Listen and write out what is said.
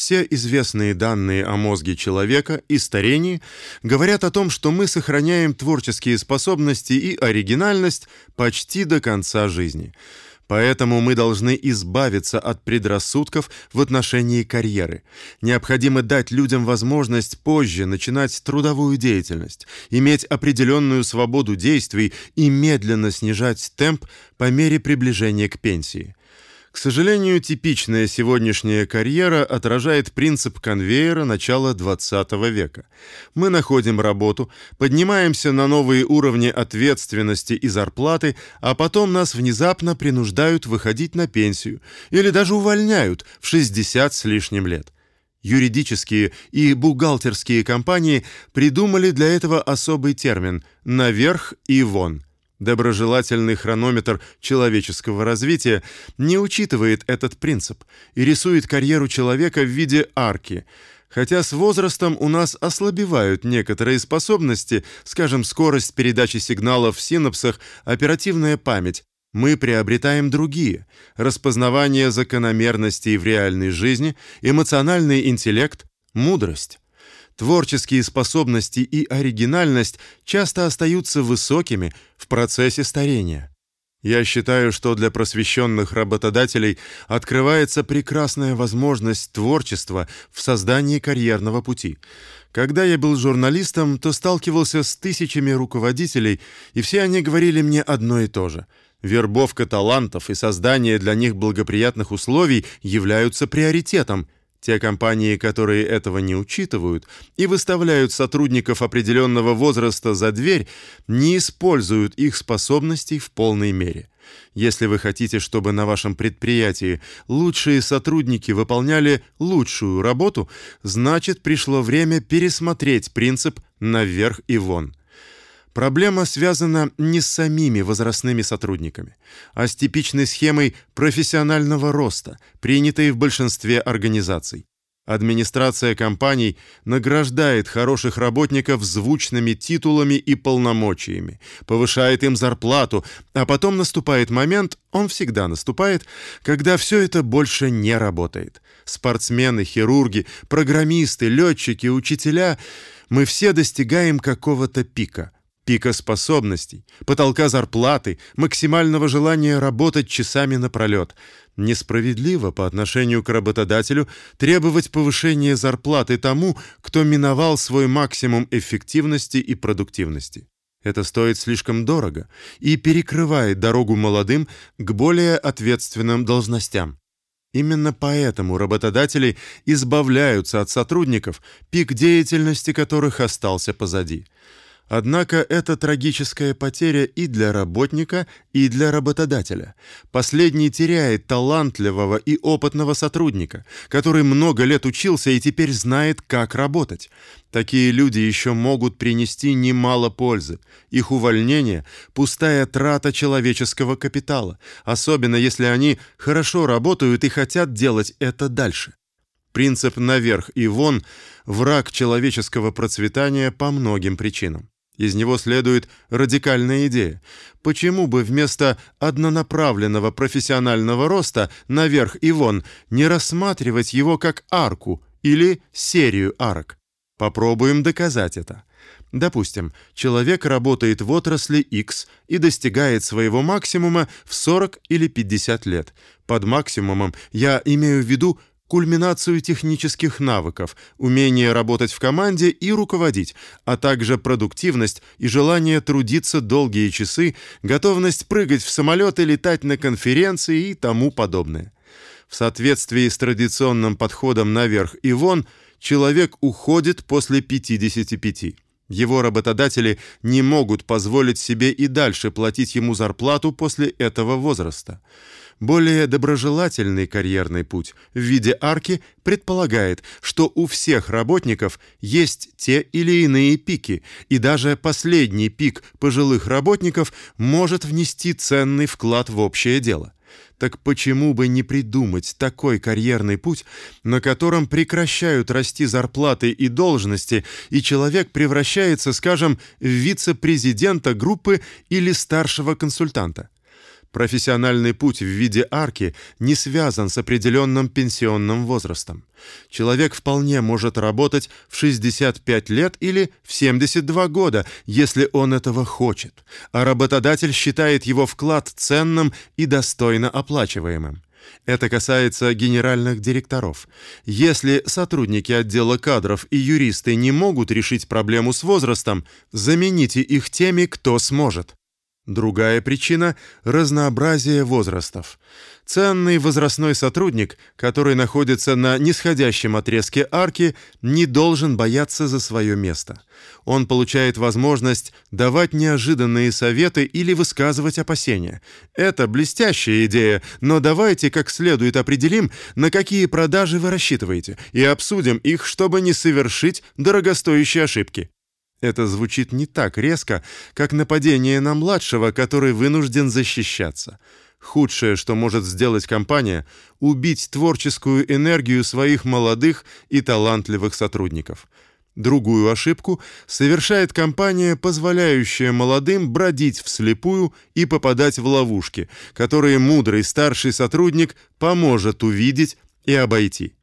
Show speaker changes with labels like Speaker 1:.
Speaker 1: Все известные данные о мозге человека и старении говорят о том, что мы сохраняем творческие способности и оригинальность почти до конца жизни. Поэтому мы должны избавиться от предрассудков в отношении карьеры. Необходимо дать людям возможность позже начинать трудовую деятельность, иметь определенную свободу действий и медленно снижать темп по мере приближения к пенсии. К сожалению, типичная сегодняшняя карьера отражает принцип конвейера начала 20 века. Мы находим работу, поднимаемся на новые уровни ответственности и зарплаты, а потом нас внезапно принуждают выходить на пенсию или даже увольняют в 60 с лишним лет. Юридические и бухгалтерские компании придумали для этого особый термин наверх и вон. Доброжелательный хронометр человеческого развития не учитывает этот принцип и рисует карьеру человека в виде арки. Хотя с возрастом у нас ослабевают некоторые способности, скажем, скорость передачи сигналов в синапсах, оперативная память, мы приобретаем другие: распознавание закономерностей в реальной жизни, эмоциональный интеллект, мудрость. Творческие способности и оригинальность часто остаются высокими в процессе старения. Я считаю, что для просвещенных работодателей открывается прекрасная возможность творчества в создании карьерного пути. Когда я был журналистом, то сталкивался с тысячами руководителей, и все они говорили мне одно и то же: вербовка талантов и создание для них благоприятных условий являются приоритетом. Те компании, которые этого не учитывают и выставляют сотрудников определенного возраста за дверь, не используют их способностей в полной мере. Если вы хотите, чтобы на вашем предприятии лучшие сотрудники выполняли лучшую работу, значит, пришло время пересмотреть принцип наверх и вон. Проблема связана не с самими возрастными сотрудниками, а с типичной схемой профессионального роста, принятой в большинстве организаций. Администрация компаний награждает хороших работников звучными титулами и полномочиями, повышает им зарплату, а потом наступает момент, он всегда наступает, когда все это больше не работает. Спортсмены, хирурги, программисты, летчики, учителя мы все достигаем какого-то пика пика способностей, потолка зарплаты, максимального желания работать часами напролёт. Несправедливо по отношению к работодателю требовать повышения зарплаты тому, кто миновал свой максимум эффективности и продуктивности. Это стоит слишком дорого и перекрывает дорогу молодым к более ответственным должностям. Именно поэтому работодатели избавляются от сотрудников, пик деятельности которых остался позади. Однако это трагическая потеря и для работника, и для работодателя. Последний теряет талантливого и опытного сотрудника, который много лет учился и теперь знает, как работать. Такие люди еще могут принести немало пользы. Их увольнение пустая трата человеческого капитала, особенно если они хорошо работают и хотят делать это дальше. Принцип наверх и вон враг человеческого процветания по многим причинам. Из него следует радикальная идея. Почему бы вместо однонаправленного профессионального роста наверх и вон не рассматривать его как арку или серию арок? Попробуем доказать это. Допустим, человек работает в отрасли X и достигает своего максимума в 40 или 50 лет. Под максимумом я имею в виду кульминацию технических навыков, умение работать в команде и руководить, а также продуктивность и желание трудиться долгие часы, готовность прыгать в самолет и летать на конференции и тому подобное. В соответствии с традиционным подходом наверх и вон, человек уходит после 55. Его работодатели не могут позволить себе и дальше платить ему зарплату после этого возраста. Более доброжелательный карьерный путь в виде арки предполагает, что у всех работников есть те или иные пики, и даже последний пик пожилых работников может внести ценный вклад в общее дело. Так почему бы не придумать такой карьерный путь, на котором прекращают расти зарплаты и должности, и человек превращается, скажем, в вице-президента группы или старшего консультанта? Профессиональный путь в виде арки не связан с определенным пенсионным возрастом. Человек вполне может работать в 65 лет или в 72 года, если он этого хочет, а работодатель считает его вклад ценным и достойно оплачиваемым. Это касается генеральных директоров. Если сотрудники отдела кадров и юристы не могут решить проблему с возрастом, замените их теми, кто сможет. Другая причина разнообразие возрастов. Ценный возрастной сотрудник, который находится на нисходящем отрезке арки, не должен бояться за свое место. Он получает возможность давать неожиданные советы или высказывать опасения. Это блестящая идея, но давайте как следует определим, на какие продажи вы рассчитываете, и обсудим их, чтобы не совершить дорогостоящие ошибки. Это звучит не так резко, как нападение на младшего, который вынужден защищаться. Худшее, что может сделать компания убить творческую энергию своих молодых и талантливых сотрудников. Другую ошибку совершает компания, позволяющая молодым бродить вслепую и попадать в ловушки, которые мудрый старший сотрудник поможет увидеть и обойти.